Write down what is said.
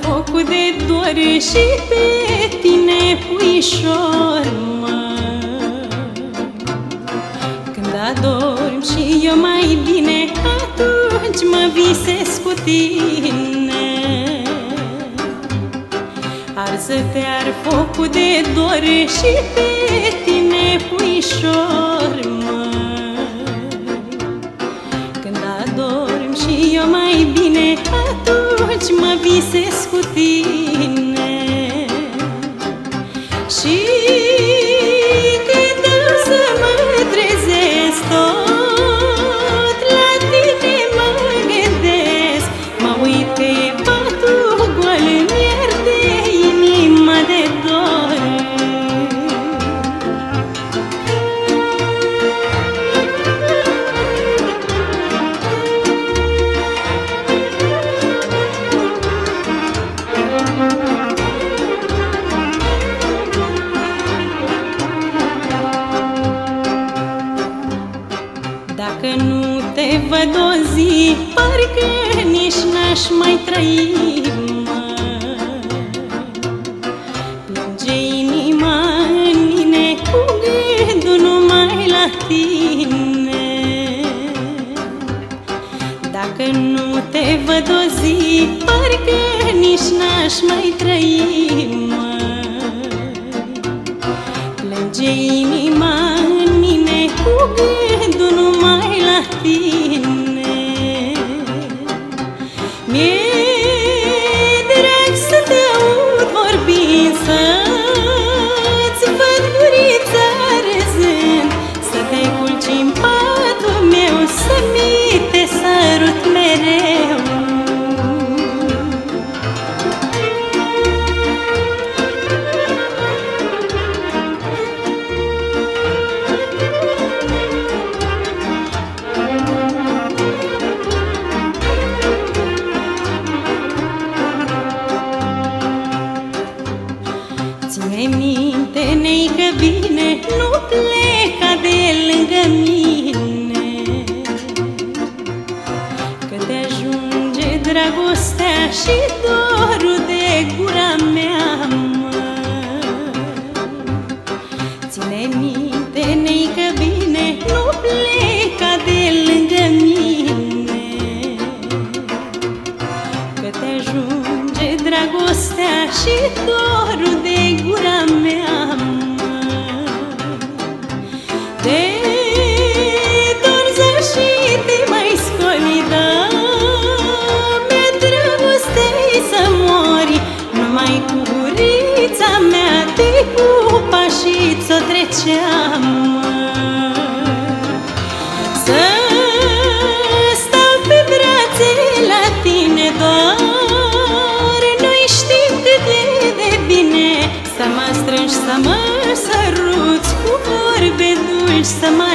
focul de dor și pe tine puișor, mă. Când adorm și eu mai bine, atunci mă visesc cu tine. Arză-te ar focul de dor și pe tine puișor, mă. Când adorm și eu mai bine, atunci mă visesc cu tine. Și văd o zi, parcă nici n-aș mai trăi, mă. Plânge inima în mine cu gândul numai la tine Dacă nu te văd o zi, parcă nici n-aș mai trăi, mă. Plânge inima în mine cu gândul numai la tine Ține minte, nei că bine Nu pleca de lângă mine Că te ajunge dragostea Și dorul de gura mea mă. Ține minte, nei că bine Nu pleca de lângă mine Că te ajunge dragostea Și dorul de făceam Să stau pe brațe la tine doar. Noi știm cât e de bine Să mă strângi, să mă săruți Cu vorbe dulci, să mă